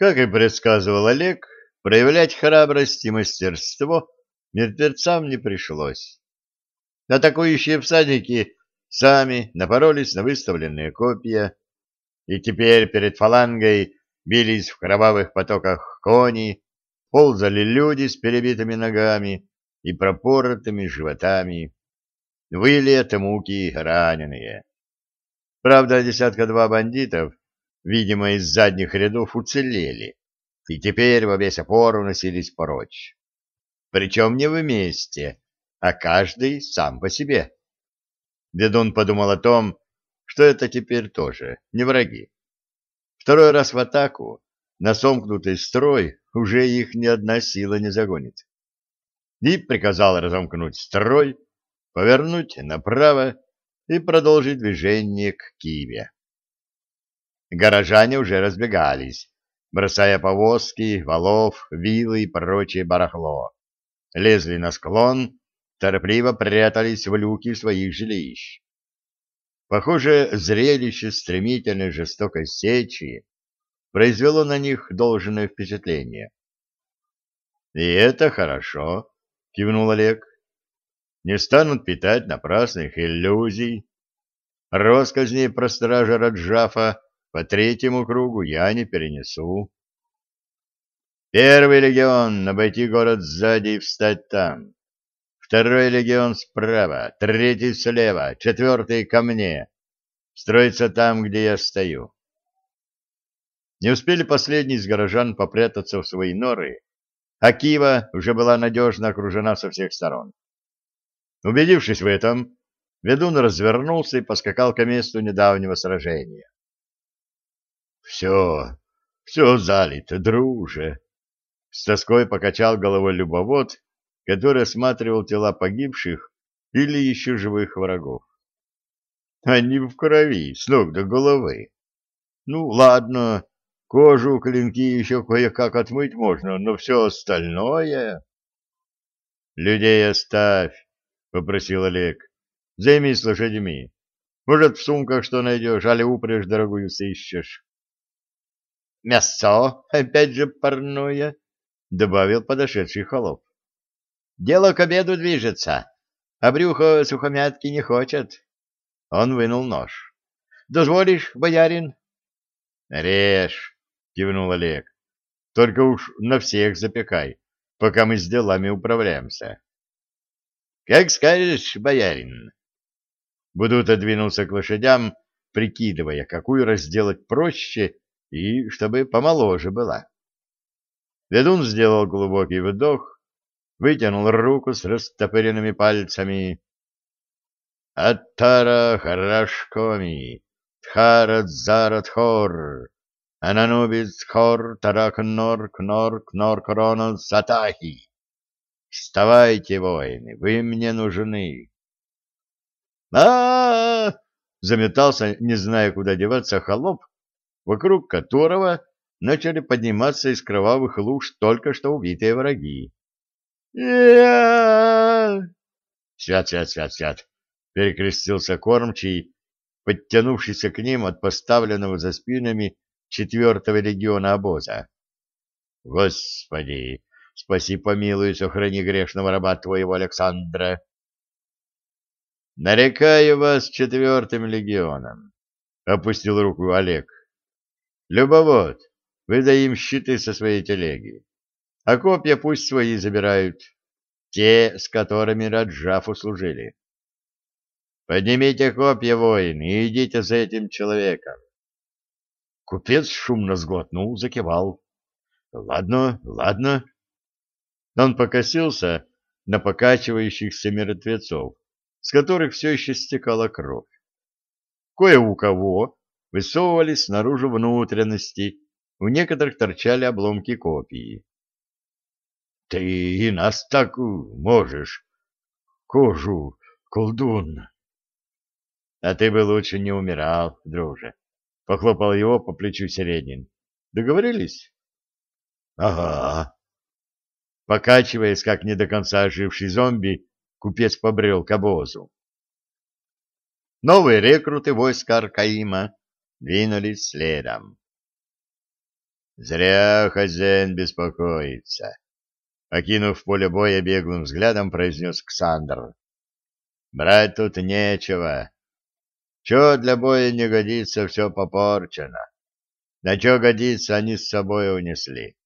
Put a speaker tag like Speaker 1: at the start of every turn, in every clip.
Speaker 1: Как и предсказывал Олег, проявлять храбрость и мастерство мертвецам не пришлось. Атакующие всадники сами напоролись на выставленные копья, и теперь перед фалангой бились в кровавых потоках кони, ползали люди с перебитыми ногами и пропоротыми животами, выли от муки раненые. Правда, десятка-два бандитов, видимо, из задних рядов уцелели, и теперь во весь опор уносились прочь. Причем не вместе, а каждый сам по себе. Ведун подумал о том, что это теперь тоже не враги. Второй раз в атаку на сомкнутый строй уже их ни одна сила не загонит. И приказал разомкнуть строй, повернуть направо и продолжить движение к Киеве. Горожане уже разбегались, бросая повозки, валов, вилы и прочее барахло. Лезли на склон, торопливо прятались в люки своих жилищ. Похоже, зрелище стремительной жестокой сечи произвело на них должное впечатление. — И это хорошо, — кивнул Олег. — Не станут питать напрасных иллюзий. Росказни про стража Раджафа по третьему кругу я не перенесу. Первый легион — обойти город сзади и встать там. Второй легион справа, третий слева, четвертый ко мне. Строится там, где я стою. Не успели последние из горожан попрятаться в свои норы, а Кива уже была надежно окружена со всех сторон. Убедившись в этом, ведун развернулся и поскакал к месту недавнего сражения. — Все, все залито, друже! — с тоской покачал головой любовод, который осматривал тела погибших или еще живых врагов. Они в крови, с ног до головы. Ну, ладно, кожу, клинки еще кое-как отмыть можно, но все остальное... Людей оставь, — попросил Олег. Займись лошадьми. Может, в сумках что найдешь, али упряжь дорогую сыщешь. Мясо, опять же парное, — добавил подошедший холоп. Дело к обеду движется, а брюхо сухомятки не хочет. Он вынул нож. «Дозволишь, боярин?» «Режь!» — кивнул Олег. «Только уж на всех запекай, пока мы с делами управляемся». «Как скажешь, боярин!» Будут отдвинулся к лошадям, прикидывая, какую разделать проще и чтобы помоложе была. Ведун сделал глубокий вдох, вытянул руку с растопыренными пальцами Аттара Харашкоми, Тхарат Хор, Ананубис Хор, Таракнор, Кнор, Кнор Корона, Сатахи. Вставайте, воины, вы мне нужны. а, -а, -а заметался, не зная, куда деваться, холоп, вокруг которого начали подниматься из кровавых луж только что убитые враги. Свят, свят, свят, свят перекрестился кормчий, подтянувшийся к ним от поставленного за спинами четвертого легиона обоза. Господи, спаси, помилуй, сохрани грешного раба твоего Александра. Нарекаю вас четвертым легионом, опустил руку Олег. Любовод, выдай им щиты со своей телеги, а копья пусть свои забирают, те, с которыми Раджафу служили. Поднимите копья, воин, и идите за этим человеком. Купец шумно сглотнул, закивал. Ладно, ладно. Он покосился на покачивающихся мертвецов, с которых все еще стекала кровь. Кое у кого высовывались снаружи внутренности, у некоторых торчали обломки копии. — Ты и нас так можешь, кожу, колдун! — А ты бы лучше не умирал, друже. Похлопал его по плечу Середин. — Договорились? — Ага. Покачиваясь, как не до конца оживший зомби, купец побрел к обозу. Новые рекруты войска Аркаима двинулись следом. Зря хозяин беспокоится. Окинув поле боя беглым взглядом, произнес Ксандр. Брать тут нечего. Че для боя не годится, все попорчено. На че годится, они с собой унесли.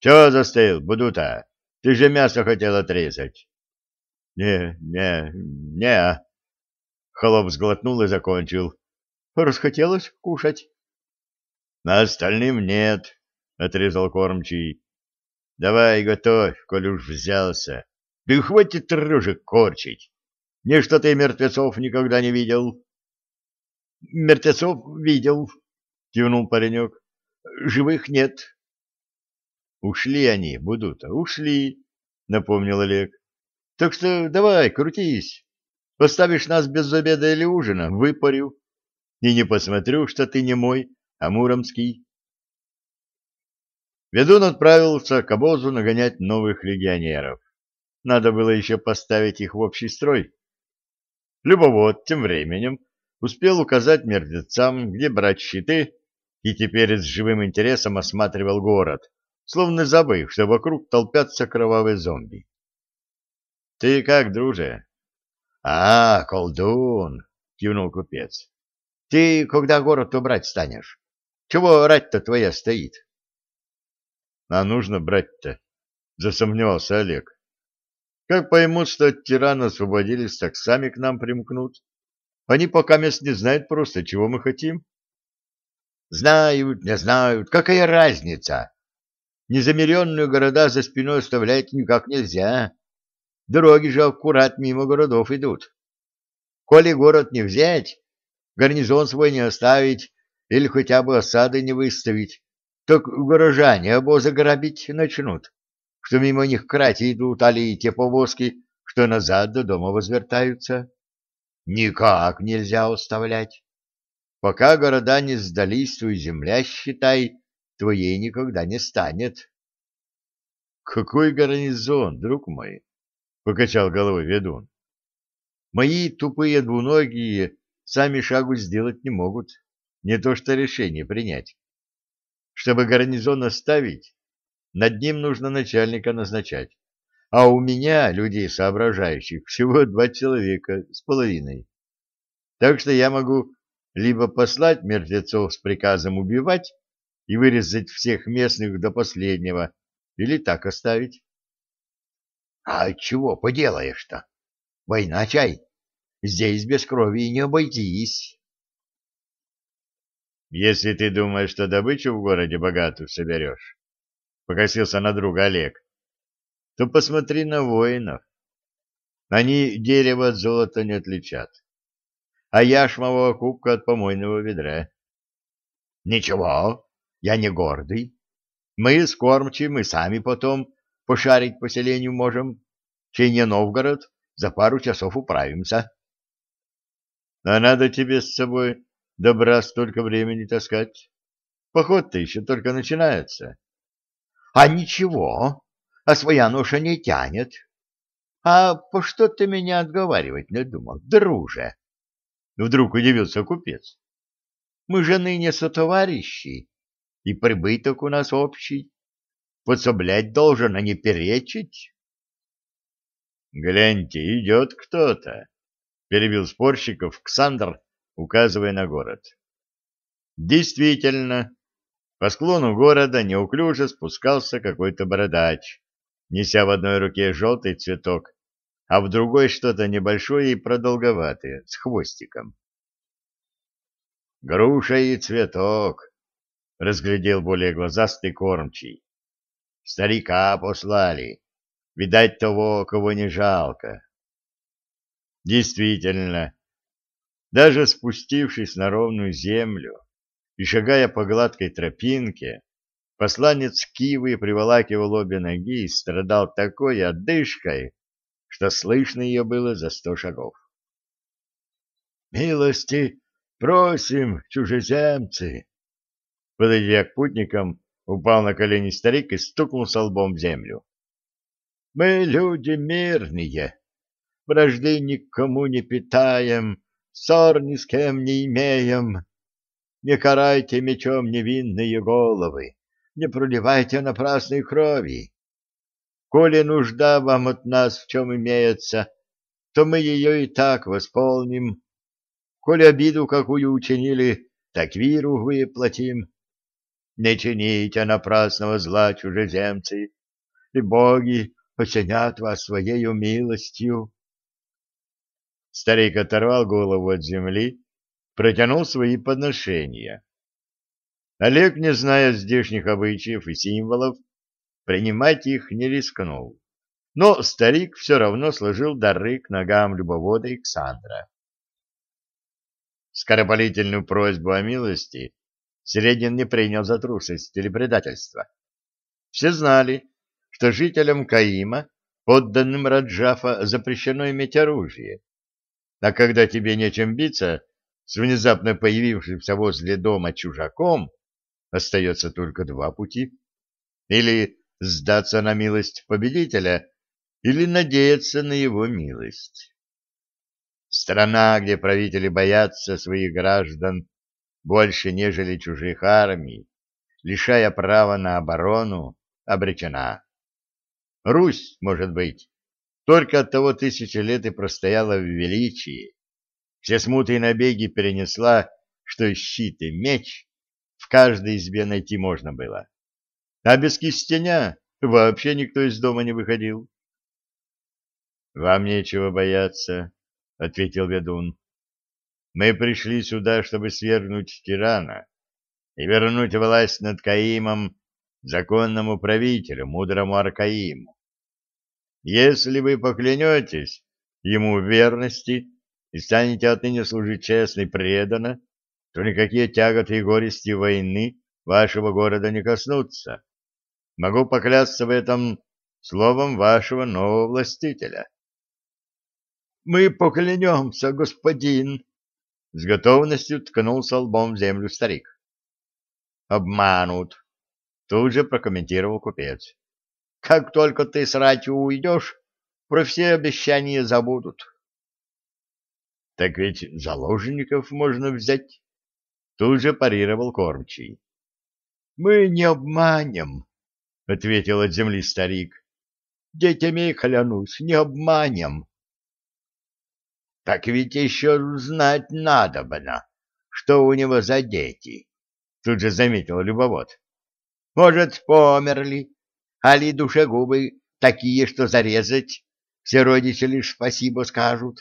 Speaker 1: Че застыл, Будута? Ты же мясо хотел отрезать. Не, не, не. Холоп сглотнул и закончил. Расхотелось кушать. На остальным нет, отрезал кормчий. Давай готовь, коль уж взялся. Да хватит рожек корчить. Не что ты мертвецов никогда не видел. Мертвецов видел, кивнул паренек. Живых нет. Ушли они, будут, ушли, напомнил Олег. Так что давай, крутись. Поставишь нас без обеда или ужина, выпарю. И не посмотрю, что ты не мой, а муромский. Ведун отправился к обозу нагонять новых легионеров. Надо было еще поставить их в общий строй. Любовод тем временем успел указать мертвецам, где брать щиты, и теперь с живым интересом осматривал город, словно забыв, что вокруг толпятся кровавые зомби. — Ты как, друже? — А, колдун! — кивнул купец. — Ты когда город убрать станешь? Чего рать-то твоя стоит? — А нужно брать-то, — засомневался Олег. Как поймут, что от тирана освободились, так сами к нам примкнут. Они пока мест не знают просто, чего мы хотим. Знают, не знают, какая разница? Незамеренные города за спиной оставлять никак нельзя. Дороги же аккурат мимо городов идут. Коли город не взять, гарнизон свой не оставить или хотя бы осады не выставить, так горожане обозы грабить начнут что мимо них крати идут, али те повозки, что назад до дома возвертаются. Никак нельзя оставлять. Пока города не сдались, твоя земля, считай, твоей никогда не станет. — Какой гарнизон, друг мой? — покачал головой ведун. — Мои тупые двуногие сами шагу сделать не могут, не то что решение принять. Чтобы гарнизон оставить, над ним нужно начальника назначать. А у меня, людей соображающих, всего два человека с половиной. Так что я могу либо послать мертвецов с приказом убивать и вырезать всех местных до последнего, или так оставить. — А чего поделаешь-то? Война чай. Здесь без крови не обойтись. — Если ты думаешь, что добычу в городе богатую соберешь, — покосился на друга Олег, — то посмотри на воинов. Они дерево от золота не отличат, а яшмового кубка от помойного ведра. — Ничего, я не гордый. Мы с кормчим и сами потом пошарить поселению можем. Чей не Новгород, за пару часов управимся. — А надо тебе с собой добра столько времени таскать. Поход-то еще только начинается. А ничего, а своя ноша не тянет. А по что ты меня отговаривать надумал, друже? Вдруг удивился купец. Мы же ныне сотоварищи, и прибыток у нас общий. Подсоблять должен, а не перечить. Гляньте, идет кто-то, перебил спорщиков Ксандр, указывая на город. Действительно, по склону города неуклюже спускался какой-то бородач, неся в одной руке желтый цветок, а в другой что-то небольшое и продолговатое, с хвостиком. «Груша и цветок», — разглядел более глазастый кормчий. «Старика послали. Видать того, кого не жалко». Действительно, даже спустившись на ровную землю, и, шагая по гладкой тропинке, посланец Кивы приволакивал обе ноги и страдал такой одышкой, что слышно ее было за сто шагов. «Милости просим, чужеземцы!» Подойдя к путникам, упал на колени старик и стукнулся лбом в землю. «Мы люди мирные, вражды никому не питаем, ссор ни с кем не имеем» не карайте мечом невинные головы, не проливайте напрасной крови. Коли нужда вам от нас в чем имеется, то мы ее и так восполним. Коли обиду какую учинили, так виру выплатим. Не чините напрасного зла чужеземцы, и боги осенят вас своею милостью. Старик оторвал голову от земли, протянул свои подношения. Олег, не зная здешних обычаев и символов, принимать их не рискнул. Но старик все равно сложил дары к ногам любовода Александра. Скоропалительную просьбу о милости Середин не принял за трусость или предательство. Все знали, что жителям Каима, подданным Раджафа, запрещено иметь оружие. А когда тебе нечем биться с внезапно появившимся возле дома чужаком, остается только два пути. Или сдаться на милость победителя, или надеяться на его милость. Страна, где правители боятся своих граждан больше, нежели чужих армий, лишая права на оборону, обречена. Русь, может быть, только от того тысячи лет и простояла в величии. Все смуты и набеги перенесла, что щит и меч в каждой избе найти можно было. А без кистеня вообще никто из дома не выходил. — Вам нечего бояться, — ответил ведун. — Мы пришли сюда, чтобы свергнуть тирана и вернуть власть над Каимом законному правителю, мудрому Аркаиму. Если вы поклянетесь ему верности и станете отныне служить честно и преданно, то никакие тяготы и горести войны вашего города не коснутся. Могу поклясться в этом словом вашего нового властителя. — Мы поклянемся, господин! — с готовностью ткнулся лбом в землю старик. — Обманут! — тут же прокомментировал купец. — Как только ты с ратью уйдешь, про все обещания забудут. — Так ведь заложников можно взять! Тут же парировал кормчий. — Мы не обманем, — ответил от земли старик. — Детями клянусь, не обманем. — Так ведь еще знать надо бы, что у него за дети, — тут же заметил любовод. — Может, померли, али душегубы такие, что зарезать, все родичи лишь спасибо скажут.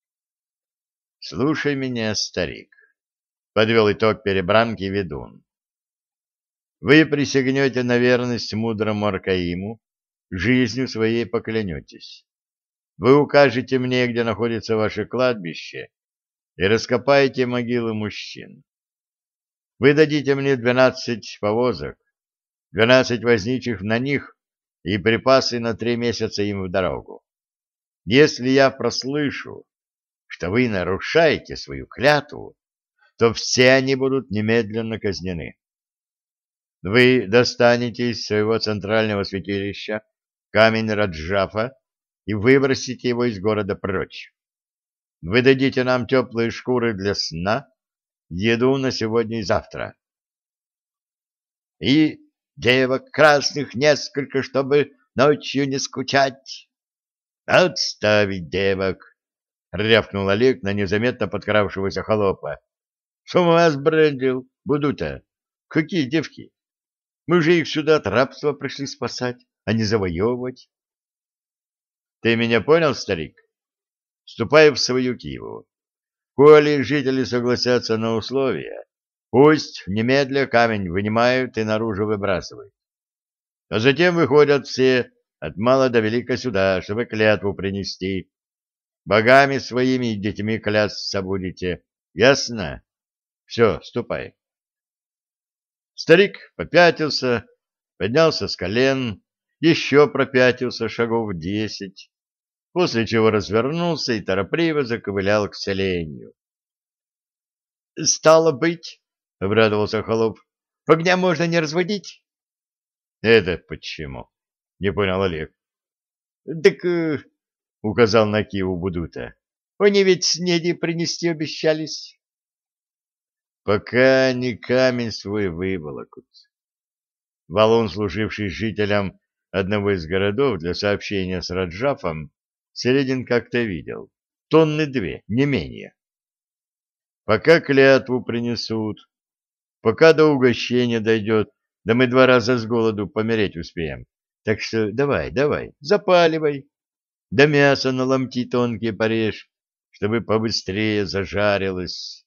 Speaker 1: — Слушай меня, старик, подвел итог перебранки ведун. Вы присягнете на верность мудрому Аркаиму, жизнью своей поклянетесь. Вы укажете мне, где находится ваше кладбище, и раскопаете могилы мужчин. Вы дадите мне двенадцать повозок, двенадцать возничих на них и припасы на три месяца им в дорогу. Если я прослышу, что вы нарушаете свою клятву, то все они будут немедленно казнены. Вы достанете из своего центрального святилища камень Раджафа и выбросите его из города прочь. Вы дадите нам теплые шкуры для сна, еду на сегодня и завтра. И девок красных несколько, чтобы ночью не скучать. Отставить девок! — рявкнул Олег на незаметно подкравшегося холопа. С ума сбрендил, буду-то. Какие девки? Мы же их сюда от рабства пришли спасать, а не завоевывать. Ты меня понял, старик? Ступай в свою Киеву. Коли жители согласятся на условия, пусть немедля камень вынимают и наружу выбрасывают. А затем выходят все от мала до велика сюда, чтобы клятву принести. Богами своими и детьми клясться будете. Ясно? Все, ступай. Старик попятился, поднялся с колен, еще пропятился шагов десять, после чего развернулся и торопливо заковылял к селению. — Стало быть, — обрадовался Холоп, — огня можно не разводить? — Это почему? — не понял Олег. — Так, э, — указал на Киеву Будута, — они ведь снеди принести обещались пока они камень свой выволокут. Валун, служивший жителям одного из городов для сообщения с Раджафом, Середин как-то видел. Тонны две, не менее. Пока клятву принесут, пока до угощения дойдет, да мы два раза с голоду помереть успеем. Так что давай, давай, запаливай. Да мясо на ломти тонкие порежь, чтобы побыстрее зажарилось.